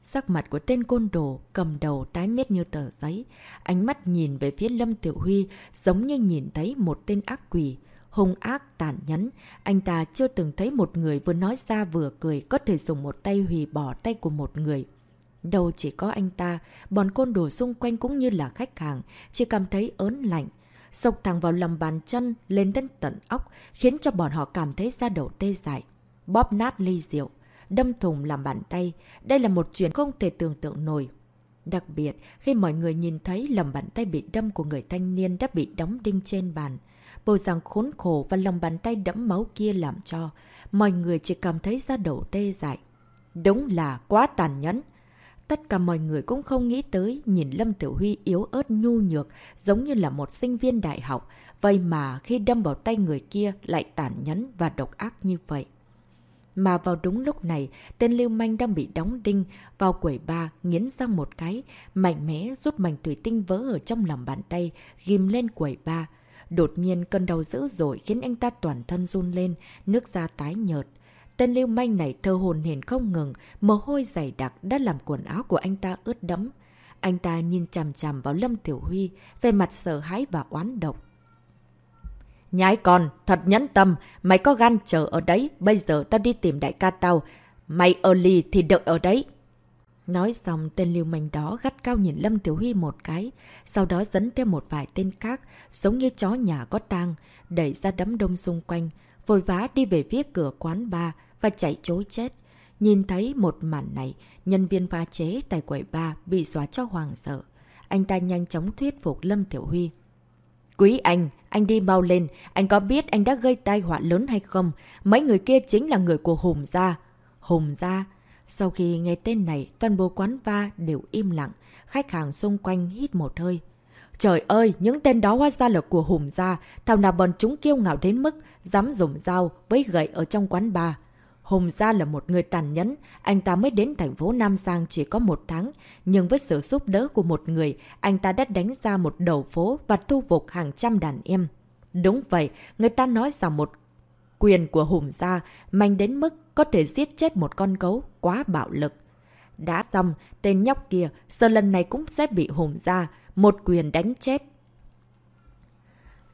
Sắc mặt của tên côn đồ cầm đầu tái mét như tờ giấy. Ánh mắt nhìn về phía Lâm Tiểu Huy giống như nhìn thấy một tên ác quỷ. Hung ác, tàn nhẫn. Anh ta chưa từng thấy một người vừa nói ra vừa cười có thể dùng một tay hủy bỏ tay của một người. Đâu chỉ có anh ta, bọn côn đồ xung quanh cũng như là khách hàng, chỉ cảm thấy ớn lạnh. Sộc thẳng vào lòng bàn chân, lên đến tận óc, khiến cho bọn họ cảm thấy da đầu tê dại. Bóp nát ly rượu đâm thùng làm bàn tay. Đây là một chuyện không thể tưởng tượng nổi. Đặc biệt, khi mọi người nhìn thấy lòng bàn tay bị đâm của người thanh niên đã bị đóng đinh trên bàn. Bộ rằng khốn khổ và lòng bàn tay đẫm máu kia làm cho mọi người chỉ cảm thấy da đầu tê dại. Đúng là quá tàn nhẫn. Tất cả mọi người cũng không nghĩ tới nhìn Lâm Tiểu Huy yếu ớt nhu nhược giống như là một sinh viên đại học. Vậy mà khi đâm vào tay người kia lại tàn nhẫn và độc ác như vậy. Mà vào đúng lúc này, tên lưu manh đang bị đóng đinh vào quẩy ba, nghiến răng một cái, mạnh mẽ rút mảnh thủy tinh vỡ ở trong lòng bàn tay, ghim lên quẩy ba. Đột nhiên cơn đau dữ dội khiến anh ta toàn thân run lên, nước da tái nhợt. Tên lưu manh này thơ hồn hển không ngừng, mồ hôi dày đặc đã làm quần áo của anh ta ướt đẫm. Anh ta nhìn chằm chằm vào Lâm Tiểu Huy, về mặt sợ hãi và oán độc. Nhái con, thật nhẫn tâm, mày có gan chờ ở đấy, bây giờ tao đi tìm đại ca tao. Mày ở lì thì đợi ở đấy. Nói xong, tên lưu manh đó gắt cao nhìn Lâm Tiểu Huy một cái, sau đó dẫn theo một vài tên khác, giống như chó nhà có tang, đẩy ra đấm đông xung quanh, vội vã đi về phía cửa quán bar và chạy chối chết. Nhìn thấy một màn này, nhân viên pha chế tại quầy ba bị xóa cho hoàng sợ. Anh ta nhanh chóng thuyết phục Lâm Tiểu Huy. Quý anh, anh đi mau lên, anh có biết anh đã gây tai họa lớn hay không? Mấy người kia chính là người của Hùng Gia. Hùng Gia? Sau khi nghe tên này, toàn bộ quán ba đều im lặng, khách hàng xung quanh hít một hơi. Trời ơi, những tên đó hóa ra là của Hùng Gia, thảo nào bọn chúng kiêu ngạo đến mức dám dùng dao với gậy ở trong quán ba Hùng Gia là một người tàn nhẫn, anh ta mới đến thành phố Nam Giang chỉ có một tháng, nhưng với sự giúp đỡ của một người, anh ta đã đánh ra một đầu phố và thu phục hàng trăm đàn em. Đúng vậy, người ta nói rằng một quyền của Hùng Gia mạnh đến mức có thể giết chết một con gấu, quá bạo lực. Đã xong, tên nhóc kia, giờ lần này cũng sẽ bị Hùng Gia, một quyền đánh chết.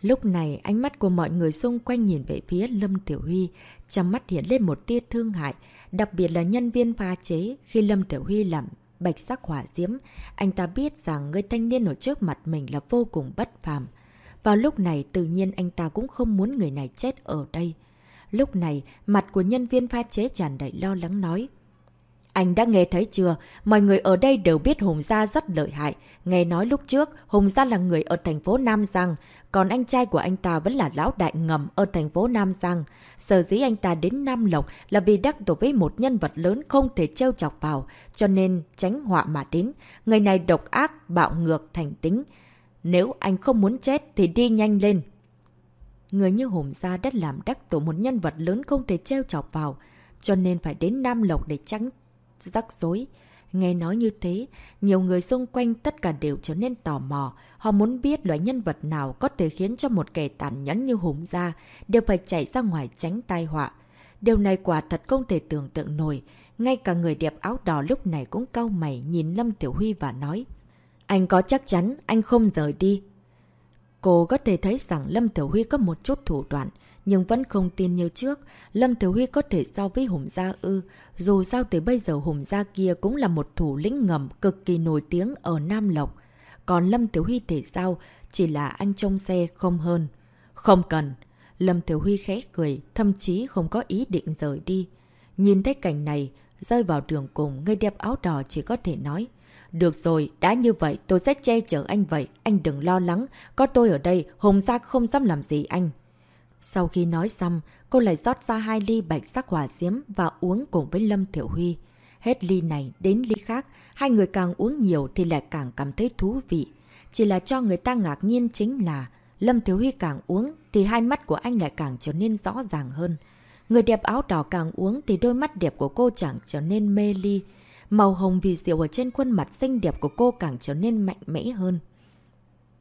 Lúc này, ánh mắt của mọi người xung quanh nhìn về phía Lâm Tiểu Huy, trong mắt hiện lên một tia thương hại, đặc biệt là nhân viên pha chế khi Lâm Tiểu Huy làm bạch sắc hỏa diễm. Anh ta biết rằng người thanh niên ở trước mặt mình là vô cùng bất phàm. Vào lúc này, tự nhiên anh ta cũng không muốn người này chết ở đây. Lúc này, mặt của nhân viên pha chế tràn đầy lo lắng nói. Anh đã nghe thấy chưa? Mọi người ở đây đều biết Hùng Gia rất lợi hại. Nghe nói lúc trước, Hùng Gia là người ở thành phố Nam Giang, còn anh trai của anh ta vẫn là lão đại ngầm ở thành phố Nam Giang. Sở dĩ anh ta đến Nam Lộc là vì đắc tổ với một nhân vật lớn không thể trêu chọc vào, cho nên tránh họa mà đến. Người này độc ác, bạo ngược, thành tính. Nếu anh không muốn chết thì đi nhanh lên. Người như Hùng Gia đã làm đắc tổ một nhân vật lớn không thể trêu chọc vào, cho nên phải đến Nam Lộc để tránh rắc rối. Nghe nói như thế, nhiều người xung quanh tất cả đều trở nên tò mò. Họ muốn biết loại nhân vật nào có thể khiến cho một kẻ tàn nhẫn như hùng ra, đều phải chạy ra ngoài tránh tai họa. Điều này quả thật không thể tưởng tượng nổi. Ngay cả người đẹp áo đỏ lúc này cũng cau mày nhìn Lâm Tiểu Huy và nói. Anh có chắc chắn anh không rời đi. Cô có thể thấy rằng Lâm Tiểu Huy có một chút thủ đoạn, nhưng vẫn không tin như trước. Lâm Thiếu Huy có thể so với Hùng Gia ư. Dù sao tới bây giờ Hùng Gia kia cũng là một thủ lĩnh ngầm cực kỳ nổi tiếng ở Nam Lộc. Còn Lâm Thiếu Huy thể sao? Chỉ là anh trông xe không hơn. Không cần. Lâm Thiếu Huy khẽ cười, thậm chí không có ý định rời đi. Nhìn thấy cảnh này, rơi vào đường cùng, người đẹp áo đỏ chỉ có thể nói. Được rồi, đã như vậy, tôi sẽ che chở anh vậy. Anh đừng lo lắng, có tôi ở đây, Hùng Gia không dám làm gì anh. Sau khi nói xong, cô lại rót ra hai ly bạch sắc hỏa diễm và uống cùng với Lâm Thiểu Huy. Hết ly này đến ly khác, hai người càng uống nhiều thì lại càng cảm thấy thú vị. Chỉ là cho người ta ngạc nhiên chính là Lâm Thiếu Huy càng uống thì hai mắt của anh lại càng trở nên rõ ràng hơn. Người đẹp áo đỏ càng uống thì đôi mắt đẹp của cô chẳng trở nên mê ly. Màu hồng vì rượu ở trên khuôn mặt xinh đẹp của cô càng trở nên mạnh mẽ hơn.